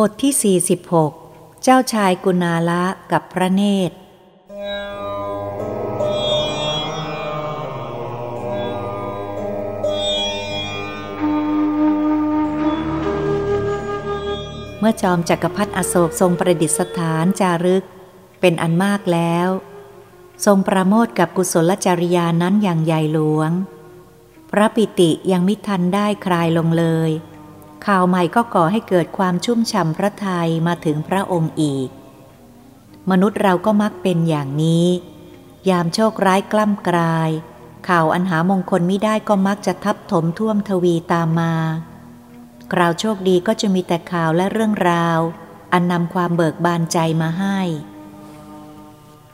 บทที่ 46 เจ้าชายกุณาละกับพระเนตร เมื่อจอมจักรพรรดิอโศกทรงประดิษฐานจารึก เป็นอันมากแล้ว ทรงประโมทกับกุศลจริยานั้นอย่างใหญ่หลวง พระปิติยังมิทันได้คลายลงเลย ข่าวใหม่ก็ก่อให้เกิดความชุ่มฉ่ำพระทัยมาถึงพระองค์อีก มนุษย์เราก็มักเป็นอย่างนี้ ยามโชคร้ายกล้ำกลาย ข่าวอันหามงคลไม่ได้ก็มักจะทับถมท่วมทวีตามมาคราวโชคดีก็จะมีแต่ข่าวและเรื่องราว อันนำความเบิกบานใจมาให้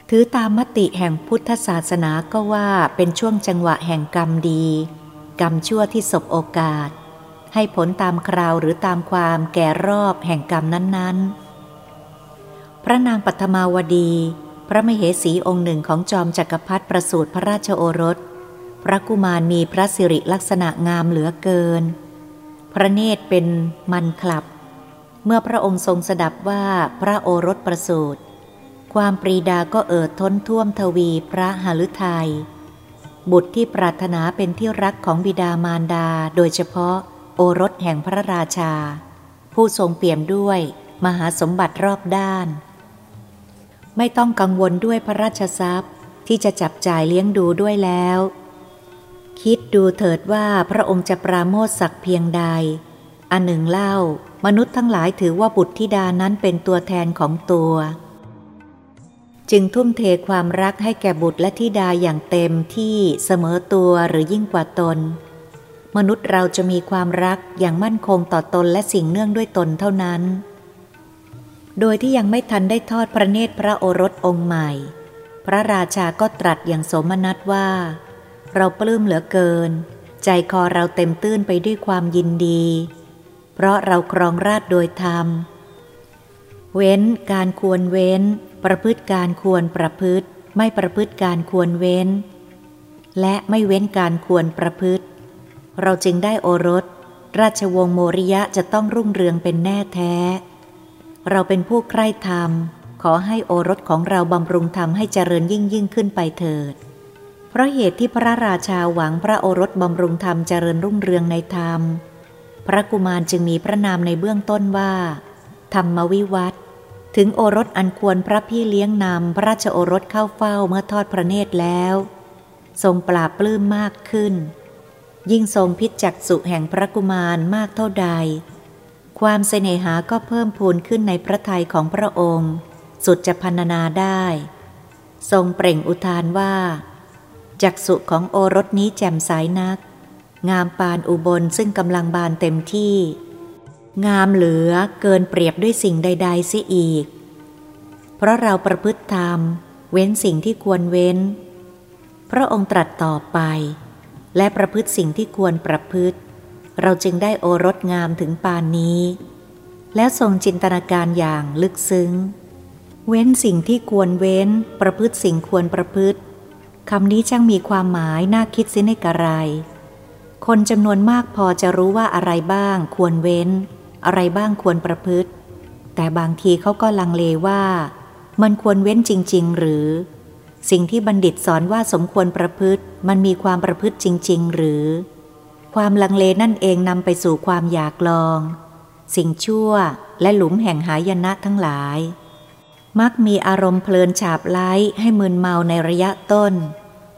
ถือตามมติแห่งพุทธศาสนาก็ว่าเป็นช่วงจังหวะแห่งกรรมดี กรรมชั่วที่สบโอกาส ให้ผลตามคราวหรือตามความแก่รอบแห่งกรรมนั้น ๆ พระนางปัทมาวดี พระมเหสีองค์หนึ่งของจอมจักรพรรดิประสูติพระราชโอรส พระกุมารมีพระสิริลักษณะงามเหลือเกิน พระเนตรเป็นมันคลับ เมื่อพระองค์ทรงสดับว่าพระโอรสประสูติ ความปรีดาก็เอิดท้นท่วมทวีพระหฤทยัยบุตรที่ปรารถนาเป็นที่รักของบิดามารดาโดยเฉพาะ โอรสแห่งพระราชา ผู้ทรงเปี่ยมด้วยมหาสมบัติรอบด้าน ไม่ต้องกังวลด้วยพระราชทรัพย์ที่จะจับจ่ายเลี้ยงดูด้วยแล้ว คิดดูเถิดว่าพระองค์จะปราโมทสักเพียงใด อันหนึ่งเล่ามนุษย์ทั้งหลายถือว่าบุตรธิดานั้นเป็นตัวแทนของตัว จึงทุ่มเทความรักให้แก่บุตรและธิดาอย่างเต็มที่เสมอตัวหรือยิ่งกว่าตน มนุษย์เราจะมีความรักอย่างมั่นคงต่อตนและสิ่งเนื่องด้วยตนเท่านั้น โดยที่ยังไม่ทันได้ทอดพระเนตรพระโอรสองค์ใหม่ พระราชาก็ตรัสอย่างสมนัตว่า เราปลื้มเหลือเกิน ใจคอเราเต็มตื้นไปด้วยความยินดี เพราะเราครองราชโดยธรรม เว้นการควรเว้น ประพฤติการควรประพฤติ ไม่ประพฤติการควรเว้น และไม่เว้นการควรประพฤติ เราจึงได้โอรส ราชวงศ์โมริยะจะต้องรุ่งเรืองเป็นแน่แท้ เราเป็นผู้ใคร่ธรรม ขอให้โอรสของเราบำรุงธรรมให้เจริญยิ่งยิ่งขึ้นไปเถิด เพราะเหตุที่พระราชาหวังพระโอรสบำรุงธรรมเจริญรุ่งเรืองในธรรม พระกุมารจึงมีพระนามในเบื้องต้นว่า ธรรมวิวัตถึงโอรสอันควรพระพี่เลี้ยงนำพระราชโอรสเข้าเฝ้าเมื่อทอดพระเนตรแล้ว ทรงปราบปลื้มมากขึ้น ยิ่งทรงพิจักสุแห่งพระกุมารมากเท่าใด ความเสน่หาก็เพิ่มพูนขึ้นในพระทัยของพระองค์ สุดจะพันนาได้ ทรงเปล่งอุทานว่า จักสุของโอรสนี้แจ่มใสนัก งามปานอุบลซึ่งกำลังบานเต็มที่ งามเหลือเกินเปรียบด้วยสิ่งใด ๆเสียอีก เพราะเราประพฤติธรรม เว้นสิ่งที่ควรเว้น พระองค์ตรัสต่อไป และประพฤติสิ่งที่ควรประพฤติ เราจึงได้โอรสงามถึงปานนี้ แล้วทรงจินตนาการอย่างลึกซึ้ง เว้นสิ่งที่ควรเว้น ประพฤติสิ่งควรประพฤติคำนี้ช่างมีความหมายน่าคิดสิในกระไร คนจำนวนมากพอจะรู้ว่าอะไรบ้างควรเว้น อะไรบ้างควรประพฤติ แต่บางทีเขาก็ลังเลว่า มันควรเว้นจริง ๆ หรือ สิ่งที่บัณฑิตสอนว่าสมควรประพฤติ มันมีความประพฤติจริง ๆ หรือ ความลังเลนั่นเองนำไปสู่ความอยากลอง สิ่งชั่วและหลุมแห่งหายนะทั้งหลาย มักมีอารมณ์เพลินฉาบไล้ให้มึนเมาในระยะต้น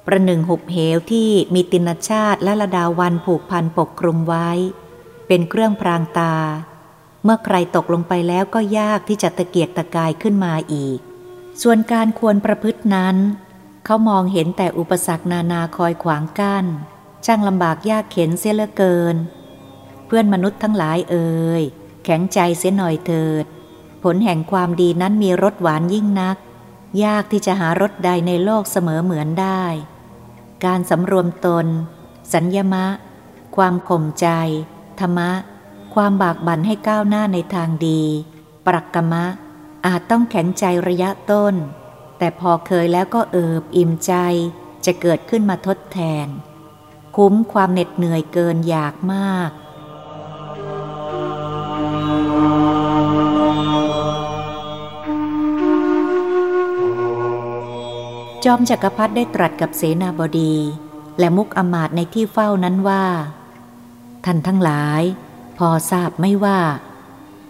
ประหนึ่งหุบเหวที่มีตินชาติและระดาวันผูกพันปกคลุมไว้ เป็นเครื่องพรางตา เมื่อใครตกลงไปแล้วก็ยากที่จะตะเกียกตะกายขึ้นมาอีก ส่วนการควรประพฤตินั้น เขามองเห็นแต่อุปสรรคนานาคอยขวางกัน้นช่างลำบากยากเข็นเสียเหลือเกิน เพื่อนมนุษย์ทั้งหลายเอ่ยแข็งใจเสียหน่อยเถิด ผลแห่งความดีนั้นมีรสหวานยิ่งนัก ยากที่จะหารสใดในโลกเสมอเหมือนได้ การสำรวมตน สัญญมะ ความข่มใจ ธรรมะ ความบากบั่นให้ก้าวหน้าในทางดี ปรักกรรมะ อาจต้องแข็งใจระยะต้น แต่พอเคยแล้วก็เอิบอิ่มใจจะเกิดขึ้นมาทดแทน คุ้มความเหน็ดเหนื่อยเกินอยากมาก จอมจักรพรรดิได้ตรัสกับเสนาบดี และมุกอมาตในที่เฝ้านั้นว่า ท่านทั้งหลาย พอทราบไม่ว่า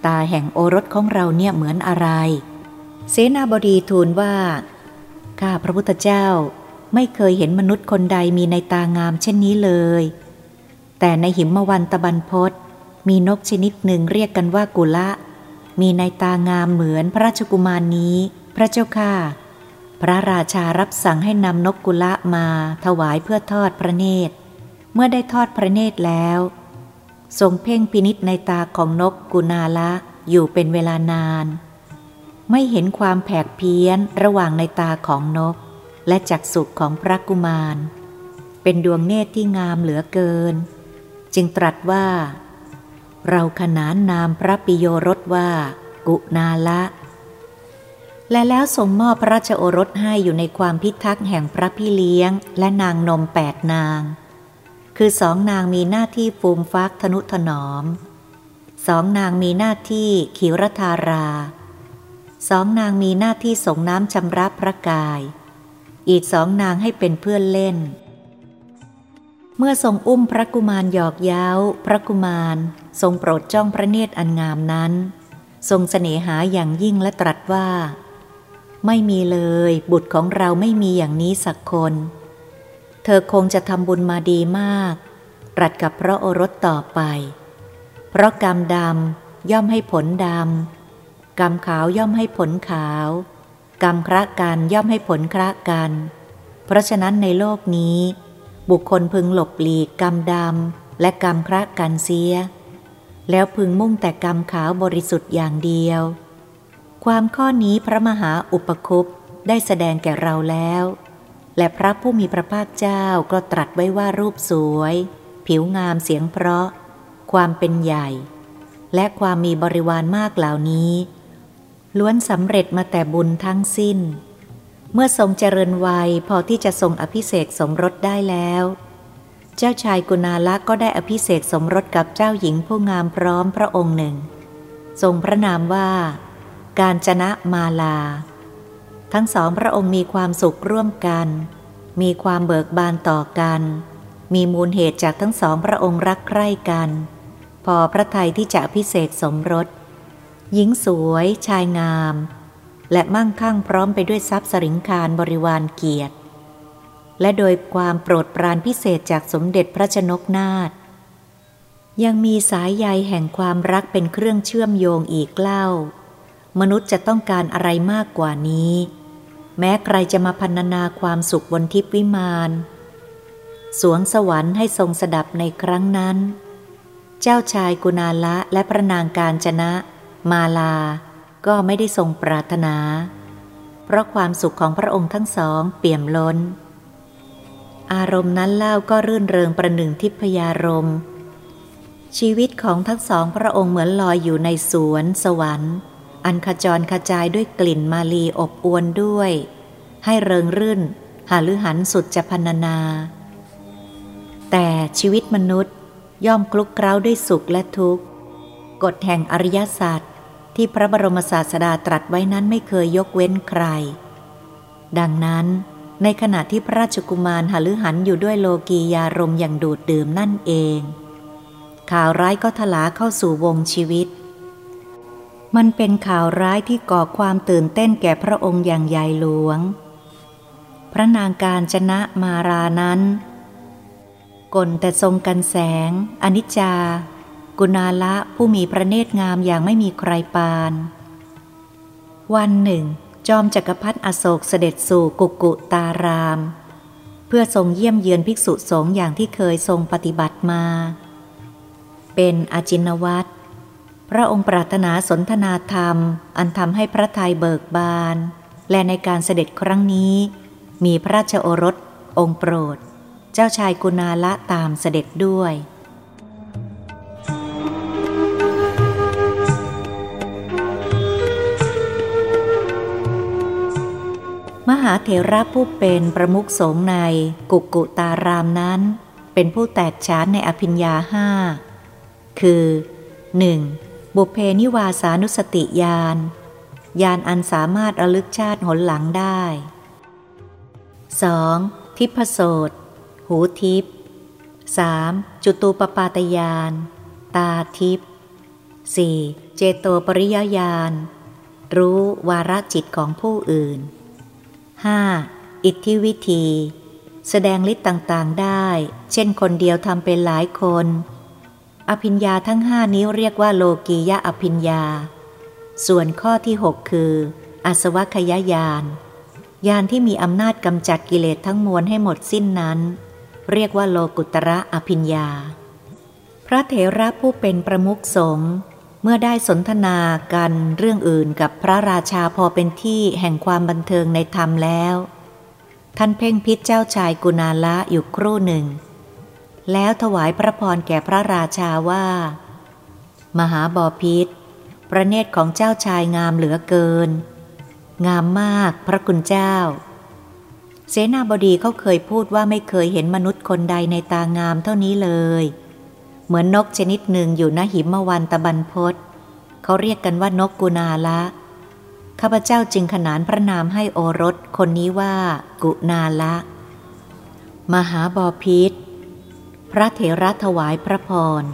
ตาแห่งโอรสของเราเนี่ยเหมือนอะไร เสนาบดีทูลว่า ข้าพระพุทธเจ้าไม่เคยเห็นมนุษย์คนใดมีในตางามเช่นนี้เลย แต่ในหิมวันตะบันพศมีนกชนิดหนึ่งเรียกกันว่ากุละ มีในตางามเหมือนพระราชกุมารนนี้ พระเจ้าค่ะ พระราชารับสั่งให้นำนกกุละมาถวายเพื่อทอดพระเนตร เมื่อได้ทอดพระเนตรแล้ว ทรงเพ่งพินิษในตาของนกกุนาละอยู่เป็นเวลานาน ไม่เห็นความแผกเพี้ยนระหว่างในตาของนก และจักสุขของพระกุมาร เป็นดวงเนตรที่งามเหลือเกิน จึงตรัสว่า เราขนานนามพระปิโยรสว่า กุนาละ และแล้วทรงมอบพระราชโอรสให้อยู่ในความพิทักษ์แห่งพระพี่เลี้ยง และนางนมแปดนาง คือสองนางมีหน้าที่ฟูมฟักธนุถนอม สองนางมีหน้าที่ขิวรธารา สองนางมีหน้าที่ส่งน้ำชำระพระกาย อีกสองนางให้เป็นเพื่อนเล่น เมื่อทรงอุ้มพระกุมารหยอกเย้า พระกุมารทรงโปรดจ้องพระเนตรอันงามนั้น ทรงเสน่หาอย่างยิ่งและตรัสว่า ไม่มีเลย บุตรของเราไม่มีอย่างนี้สักคน เธอคงจะทำบุญมาดีมาก ตรัสกับพระโอรสต่อไป เพราะกรรมดำย่อมให้ผลดำ กรรมขาวย่อมให้ผลขาว กรรมคระกันย่อมให้ผลคระกัน เพราะฉะนั้นในโลกนี้ บุคคลพึงหลบหลีกกรรมดำและกรรมคระกันเสีย แล้วพึงมุ่งแต่กรรมขาวบริสุทธิ์อย่างเดียว ความข้อนี้พระมหาอุปคุปได้แสดงแก่เราแล้ว และพระผู้มีพระภาคเจ้าก็ตรัสไว้ว่ารูปสวย ผิวงามเสียงเพราะ ความเป็นใหญ่ และความมีบริวารมากเหล่านี้ ล้วนสำเร็จมาแต่บุญทั้งสิ้น เมื่อทรงเจริญวัยพอที่จะทรงอภิเษกสมรสได้แล้ว เจ้าชายกุณาละก็ได้อภิเษกสมรสกับเจ้าหญิงผู้งามพร้อมพระองค์หนึ่ง ทรงพระนามว่า การจนะมาลา ทั้งสองพระองค์มีความสุขร่วมกัน มีความเบิกบานต่อกัน มีมูลเหตุจากทั้งสองพระองค์รักใคร่กัน พอพระทัยที่จะพิเศษสมรส หญิงสวย ชายงาม และมั่งคั่งพร้อมไปด้วยทรัพย์สริงคารบริวารเกียรติ และโดยความโปรดปรานพิเศษจากสมเด็จพระชนกนาถยังมีสายใยแห่งความรักเป็นเครื่องเชื่อมโยงอีกเล่า มนุษย์จะต้องการอะไรมากกว่านี้ แม้ใครจะมาพันนาความสุขบนทิพวิมานสวงสวรรค์ให้ทรงสดับในครั้งนั้น เจ้าชายกุณาละและพระนางการจนะ มาลา ก็ไม่ได้ทรงปรารถนา เพราะความสุขของพระองค์ทั้งสองเปี่ยมล้น อารมณ์นั้นเล่าก็รื่นเริงประหนึ่งทิพยารมชีวิตของทั้งสองพระองค์เหมือนลอยอยู่ในสวนสวรรค์ อันขจรขจายด้วยกลิ่นมาลีอบอวนด้วย ให้เริงรื่น หาลือหันสุดจะพรรณนา แต่ชีวิตมนุษย์ย่อมคลุกเคล้าด้วยสุขและทุกข์ กฎแห่งอริยศาสัจที่พระบรมศาสดาตรัสไว้นั้นไม่เคยยกเว้นใคร ดังนั้น ในขณะที่พระราชกุมารหฤหันอยู่ด้วยโลกียารมอย่างดูดดื่มนั่นเอง ข่าวร้ายก็ทลาเข้าสู่วงชีวิต มันเป็นข่าวร้ายที่ก่อความตื่นเต้นแก่พระองค์อย่างใหญ่หลวง พระนางการชนะมารานั้นกลแต่ทรงกันแสง อนิจจา กุณาละผู้มีพระเนตรงามอย่างไม่มีใครปาน วันหนึ่ง จอมจักรพรรดิอโศกเสด็จสู่กุกุตาราม เพื่อทรงเยี่ยมเยือนภิกษุสงฆ์อย่างที่เคยทรงปฏิบัติมา เป็นอาจินวัตร พระองค์ปรารถนาสนทนาธรรม อันทำให้พระทัยเบิกบาน และในการเสด็จครั้งนี้ มีพระราชโอรส องค์โปรด เจ้าชายกุณาละตามเสด็จด้วยมหาเถระผู้เป็นประมุขสงฆ์ในกุกกุตารามนั้น เป็นผู้แตกฉานในอภิญญาห้าคือ 1. บุเพนิวาสานุสติญาณญาณอันสามารถระลึกชาติหนหลังได้ 2. ทิพโสตหูทิพ 3. จุตูปปาตยาน ตาทิพ 4. เจโตปริยญาณ รู้วาระจิตของผู้อื่น 5. อิทธิวิธี แสดงฤทธิ์ต่างๆได้ เช่นคนเดียวทำเป็นหลายคน อภิญญาทั้งห้านี้เรียกว่าโลกียะอภิญญา ส่วนข้อที่6คืออาสวัคยายานยานที่มีอำนาจกำจัดกิเลสทั้งมวลให้หมดสิ้นนั้น เรียกว่าโลกุตระอภิญญา พระเถระผู้เป็นประมุขสงฆ์เมื่อได้สนทนากันเรื่องอื่นกับพระราชาพอเป็นที่แห่งความบันเทิงในธรรมแล้ว ท่านเพ่งพิษเจ้าชายกุณาละอยู่ครู่หนึ่ง แล้วถวายพระพรแก่พระราชาว่า มหาบอพิษพระเนตรของเจ้าชายงามเหลือเกิน งามมากพระคุณเจ้า เสนาบดีเขาเคยพูดว่าไม่เคยเห็นมนุษย์คนใดในตางามเท่านี้เลย เหมือนนกชนิดหนึ่งอยู่ณหิมวันตะบันพศเขาเรียกกันว่านกกุณาละข้าพเจ้าจึงขนานพระนามให้โอรสคนนี้ว่า กุณาละ มหาบอพิษ พระเถระถวายพระพร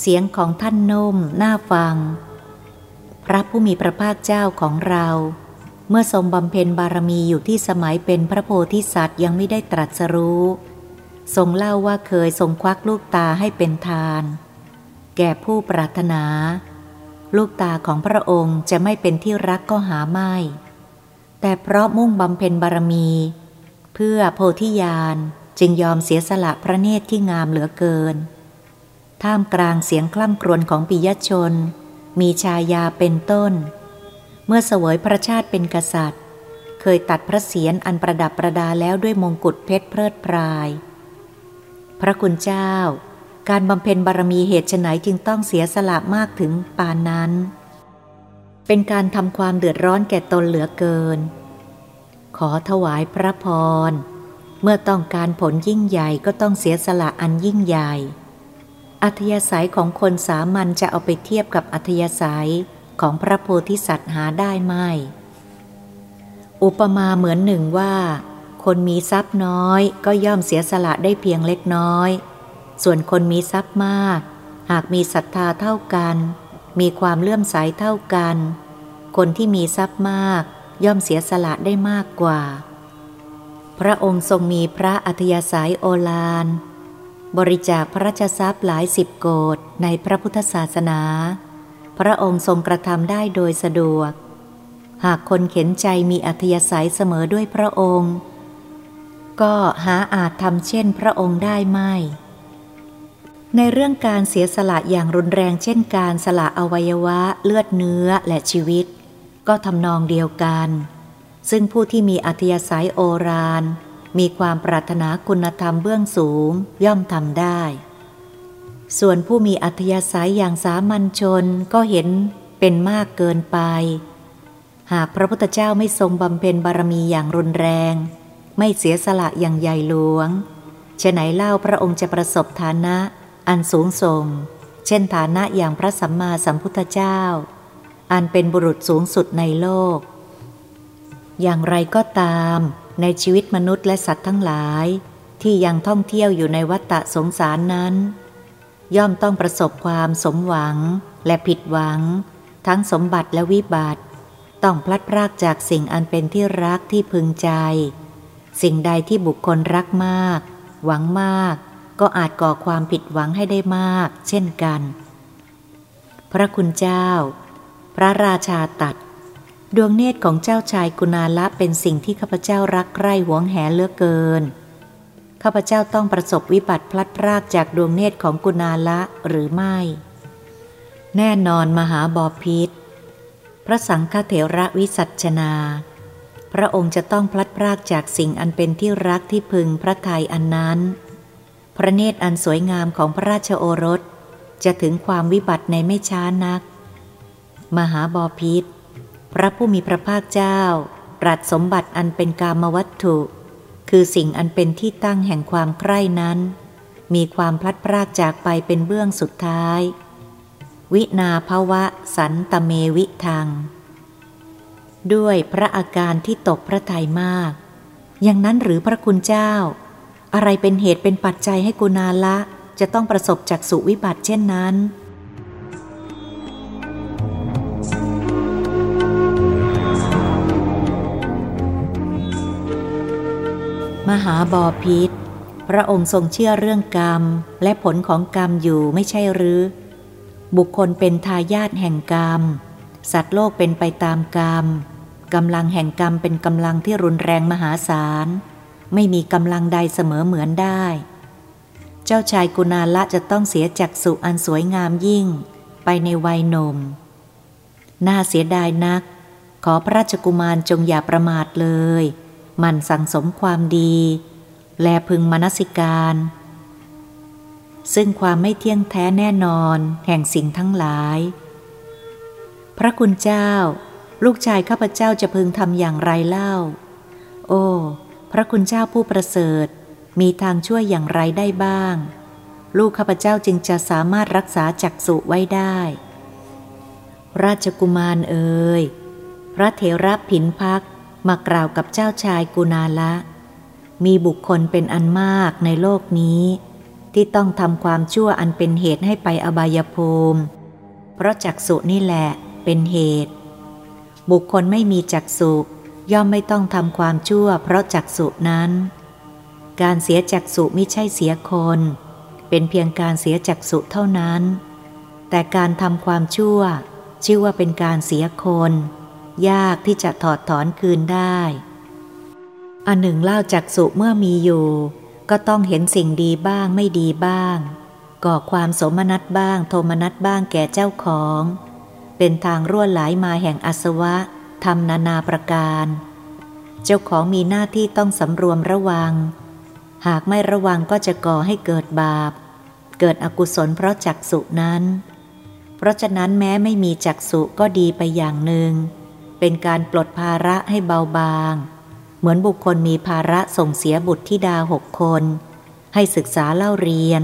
เสียงของท่านนุ่มน่าฟัง พระผู้มีพระภาคเจ้าของเรา เมื่อทรงบำเพ็ญบารมีอยู่ที่สมัยเป็นพระโพธิสัตว์ยังไม่ได้ตรัสรู้ ทรงเล่าว่าเคยทรงควักลูกตาให้เป็นทาน แก่ผู้ปรารถนา ลูกตาของพระองค์จะไม่เป็นที่รักก็หาไม่ แต่เพราะมุ่งบำเพ็ญบารมี เพื่อโพธิญาณ จึงยอมเสียสละพระเนตรที่งามเหลือเกิน ท่ามกลางเสียงคล่ำครวญของปิยชน มีชายาเป็นต้น เมื่อเสวยพระชาติเป็นกษัตริย์ เคยตัดพระเศียรอันประดับประดาแล้วด้วยมงกุฎเพชรเพลิดพราย พระคุณเจ้า การบำเพ็ญบารมีเหตุไหนจึงต้องเสียสละมากถึงปานนั้น เป็นการทำความเดือดร้อนแก่ตนเหลือเกิน ขอถวายพระพร เมื่อต้องการผลยิ่งใหญ่ก็ต้องเสียสละอันยิ่งใหญ่ อัธยาศัยของคนสามัญจะเอาไปเทียบกับอัธยาศัยของพระโพธิสัตว์หาได้ไม่ อุปมาเหมือนหนึ่งว่า คนมีทรัพย์น้อยก็ย่อมเสียสละได้เพียงเล็กน้อย ส่วนคนมีทรัพย์มาก หากมีศรัทธาเท่ากัน มีความเลื่อมใสเท่ากัน คนที่มีทรัพย์มาก ย่อมเสียสละได้มากกว่า พระองค์ทรงมีพระอัธยาศัยโอฬารบริจาคพระราชทรัพย์หลายสิบโกดในพระพุทธศาสนา พระองค์ทรงกระทำได้โดยสะดวก หากคนเข็นใจมีอัธยาศัยเสมอด้วยพระองค์ ก็หาอาจทำเช่นพระองค์ได้ไม่ ในเรื่องการเสียสละอย่างรุนแรงเช่นการสละอวัยวะ เลือดเนื้อและชีวิต ก็ทำนองเดียวกัน ซึ่งผู้ที่มีอัธยาศัยโอรานมีความปรารถนาคุณธรรมเบื้องสูงย่อมทำได้ ส่วนผู้มีอัธยาศัยอย่างสามัญชนก็เห็นเป็นมากเกินไป หากพระพุทธเจ้าไม่ทรงบำเพ็ญบารมีอย่างรุนแรง ไม่เสียสละอย่างใหญ่หลวงฉะไหนเล่าพระองค์จะประสบฐานะอันสูงส่ง เช่นฐานะอย่างพระสัมมาสัมพุทธเจ้า อันเป็นบุรุษสูงสุดในโลก อย่างไรก็ตามในชีวิตมนุษย์และสัตว์ทั้งหลาย ที่ยังท่องเที่ยวอยู่ในวัฏฏะสงสารนั้น ย่อมต้องประสบความสมหวังและผิดหวัง ทั้งสมบัติและวิบัติ ต้องพลัดพรากจากสิ่งอันเป็นที่รักที่พึงใจ สิ่งใดที่บุคคลรักมาก หวังมาก ก็อาจก่อความผิดหวังให้ได้มาก เช่นกัน พระคุณเจ้า พระราชาตัด ดวงเนตรของเจ้าชายกุณาละเป็นสิ่งที่ข้าพเจ้ารักใคร่หวงแหนเลือกเกิน ข้าพเจ้าต้องประสบวิบัติพลัดพรากจากดวงเนตรของกุณาละหรือไม่ แน่นอนมหาบอพิษ พระสังฆเถระวิสัชนา พระองค์จะต้องพลัดพรากจากสิ่งอันเป็นที่รักที่พึงพระทัยอันนั้น พระเนตรอันสวยงามของพระราชโอรส จะถึงความวิบัติในไม่ช้านัก มหาบอพิษ พระผู้มีพระภาคเจ้า ตรัสสมบัติอันเป็นกามวัตถุ คือสิ่งอันเป็นที่ตั้งแห่งความใคร่นั้น มีความพลัดพรากจากไปเป็นเบื้องสุดท้าย วินาภวะสันตเมวิทัง ด้วยพระอาการที่ตกพระทัยมาก อย่างนั้นหรือพระคุณเจ้า อะไรเป็นเหตุเป็นปัจจัยให้กุณาละจะต้องประสบจากสุวิบัติเช่นนั้น หาบอพิษ พระองค์ทรงเชื่อเรื่องกรรมและผลของกรรมอยู่ไม่ใช่หรือ บุคคลเป็นทายาทแห่งกรรม สัตว์โลกเป็นไปตามกรรมกำลังแห่งกรรมเป็นกำลังที่รุนแรงมหาศาล ไม่มีกำลังใดเสมอเหมือนได้ เจ้าชายกุณาละจะต้องเสียจักสุอันสวยงามยิ่ง ไปในวัยหนุ่ม น่าเสียดายนัก ขอพระราชกุมารจงอย่าประมาทเลย มันสั่งสมความดี แลพึงมนสิการ ซึ่งความไม่เที่ยงแท้แน่นอนแห่งสิ่งทั้งหลาย พระคุณเจ้า ลูกชายข้าพเจ้าจะพึงทำอย่างไรเล่า โอ้พระคุณเจ้าผู้ประเสริฐมีทางช่วยอย่างไรได้บ้าง ลูกข้าพเจ้าจึงจะสามารถรักษาจักษุไว้ได้ ราชกุมารเอ่ยพระเถระผินพัก มากล่าวกับเจ้าชายกุณาละ มีบุคคลเป็นอันมากในโลกนี้ ที่ต้องทำความชั่วอันเป็นเหตุให้ไปอบายภูมิ เพราะจักษุนี่แหละเป็นเหตุ บุคคลไม่มีจักสุย่อมไม่ต้องทำความชั่ว เพราะจักสุนั้น การเสียจักสุไม่ใช่เสียคน เป็นเพียงการเสียจักสุเท่านั้น แต่การทำความชั่ว ชื่อว่าเป็นการเสียคน ยากที่จะถอดถอนคืนได้อันหนึ่งเล่าจักสุเมื่อมีอยู่ ก็ต้องเห็นสิ่งดีบ้างไม่ดีบ้าง ก่อความสมนัตบ้างโทมนัตบ้างแก่เจ้าของ เป็นทางรั่วไหลามาแห่งอสวะทำนานาประการ เจ้าของมีหน้าที่ต้องสำรวมระวัง หากไม่ระวังก็จะก่อให้เกิดบาป เกิดอกุศลเพราะจักสุนั้น เพราะฉะนั้นแม้ไม่มีจักสุก็ดีไปอย่างหนึ่ง เป็นการปลดภาระให้เบาบาง เหมือนบุคคลมีภาระส่งเสียบุตรธิดาหกคน ให้ศึกษาเล่าเรียน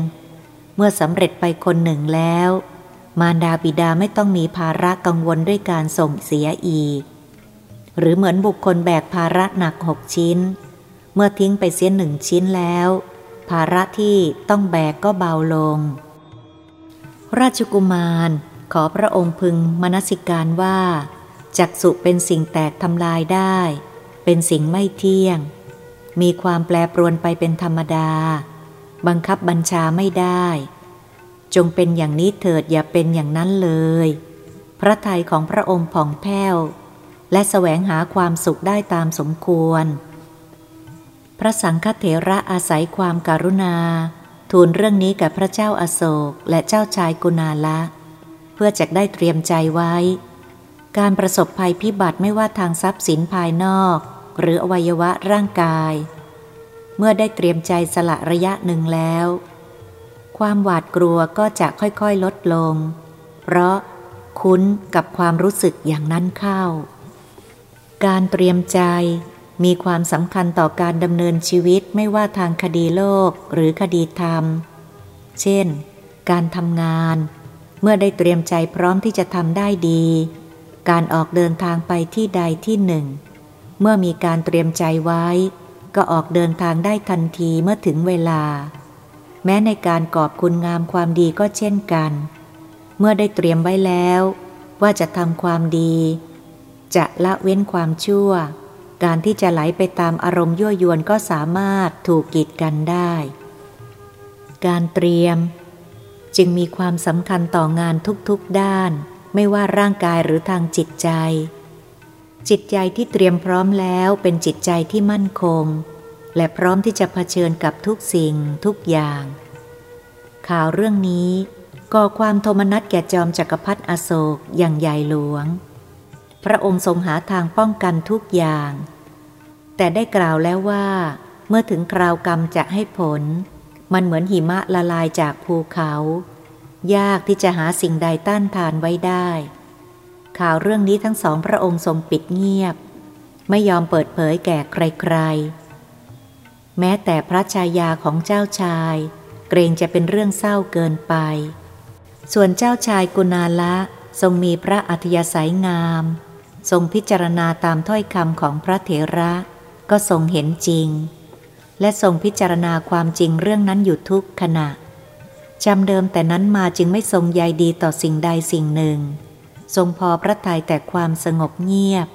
เมื่อสำเร็จไปคนหนึ่งแล้ว มารดาบิดาไม่ต้องมีภาระกังวลด้วยการส่งเสียอีก หรือเหมือนบุคคลแบกภาระหนักหกชิ้น เมื่อทิ้งไปเสียหนึ่งชิ้นแล้ว ภาระที่ต้องแบกก็เบาลง ราชกุมารขอพระองค์พึงมนสิการว่า จักสุเป็นสิ่งแตกทำลายได้ เป็นสิ่งไม่เที่ยง มีความแปรปรวนไปเป็นธรรมดา บังคับบัญชาไม่ได้ จงเป็นอย่างนี้เถิดอย่าเป็นอย่างนั้นเลย พระทัยของพระองค์ผ่องแผ้ว และแสวงหาความสุขได้ตามสมควร พระสังฆเถระอาศัยความการุณา ทูลเรื่องนี้กับพระเจ้าอาโศกและเจ้าชายกุณาละ เพื่อจะได้เตรียมใจไว้ การประสบภัยพิบัติไม่ว่าทางทรัพย์สินภายนอก หรืออวัยวะร่างกาย เมื่อได้เตรียมใจสละระยะหนึ่งแล้ว ความหวาดกลัวก็จะค่อยๆลดลง เพราะคุ้นกับความรู้สึกอย่างนั้นเข้า การเตรียมใจมีความสำคัญต่อการดำเนินชีวิตไม่ว่าทางคดีโลกหรือคดีธรรม เช่น การทำงาน เมื่อได้เตรียมใจพร้อมที่จะทำได้ดี การออกเดินทางไปที่ใดที่หนึ่ง เมื่อมีการเตรียมใจไว้ ก็ออกเดินทางได้ทันทีเมื่อถึงเวลา แม้ในการกอบคุณงามความดีก็เช่นกัน เมื่อได้เตรียมไว้แล้ว ว่าจะทำความดี จะละเว้นความชั่ว การที่จะไหลไปตามอารมณ์ยั่วยวนก็สามารถถูกกีดกันได้ การเตรียม จึงมีความสำคัญต่องานทุกๆด้าน ไม่ว่าร่างกายหรือทางจิตใจ จิตใจที่เตรียมพร้อมแล้วเป็นจิตใจที่มั่นคง และพร้อมที่จะะเผชิญกับทุกสิ่งทุกอย่าง ข่าวเรื่องนี้ก่อความโทมนัสแก่จอมจักรพรรดิอโศกอย่างใหญ่หลวง พระองค์ทรงหาทางป้องกันทุกอย่าง แต่ได้กล่าวแล้วว่า เมื่อถึงคราวกรรมจะให้ผล มันเหมือนหิมะละลายจากภูเขา ยากที่จะหาสิ่งใดต้านทานไว้ได้ ข่าวเรื่องนี้ทั้งสองพระองค์ทรงปิดเงียบ ไม่ยอมเปิดเผยแก่ใครๆ แม้แต่พระชายาของเจ้าชาย เกรงจะเป็นเรื่องเศร้าเกินไป ส่วนเจ้าชายกุณาละทรงมีพระอัธยาศัยงาม ทรงพิจารณาตามถ้อยคำของพระเถระก็ทรงเห็นจริง และทรงพิจารณาความจริงเรื่องนั้นอยู่ทุกขณะ จำเดิมแต่นั้นมาจึงไม่ทรงใยดีต่อสิ่งใดสิ่งหนึ่ง ทรงพอพระทัยแต่ความสงบเงียบ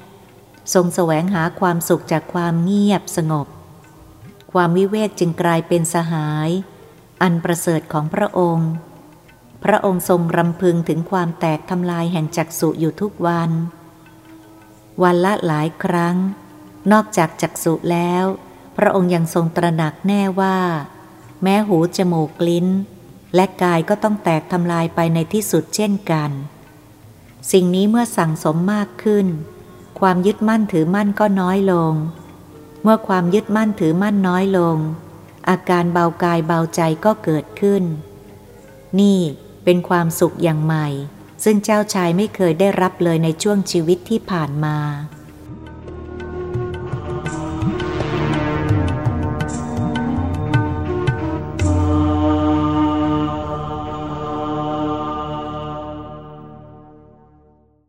ทรงแสวงหาความสุขจากความเงียบสงบ ความวิเวกจึงกลายเป็นสหาย อันประเสริฐของพระองค์ พระองค์ทรงรำพึงถึงความแตกทำลายแห่งจักสุอยู่ทุกวัน วันละหลายครั้ง นอกจากจักสุแล้ว พระองค์ยังทรงตระหนักแน่ว่า แม้หูจมูกลิ้น และกายก็ต้องแตกทำลายไปในที่สุดเช่นกัน สิ่งนี้เมื่อสั่งสมมากขึ้น ความยึดมั่นถือมั่นก็น้อยลง เมื่อความยึดมั่นถือมั่นน้อยลง อาการเบากายเบาใจก็เกิดขึ้น นี่เป็นความสุขอย่างใหม่ ซึ่งเจ้าชายไม่เคยได้รับเลยในช่วงชีวิตที่ผ่านมา